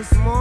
this morning.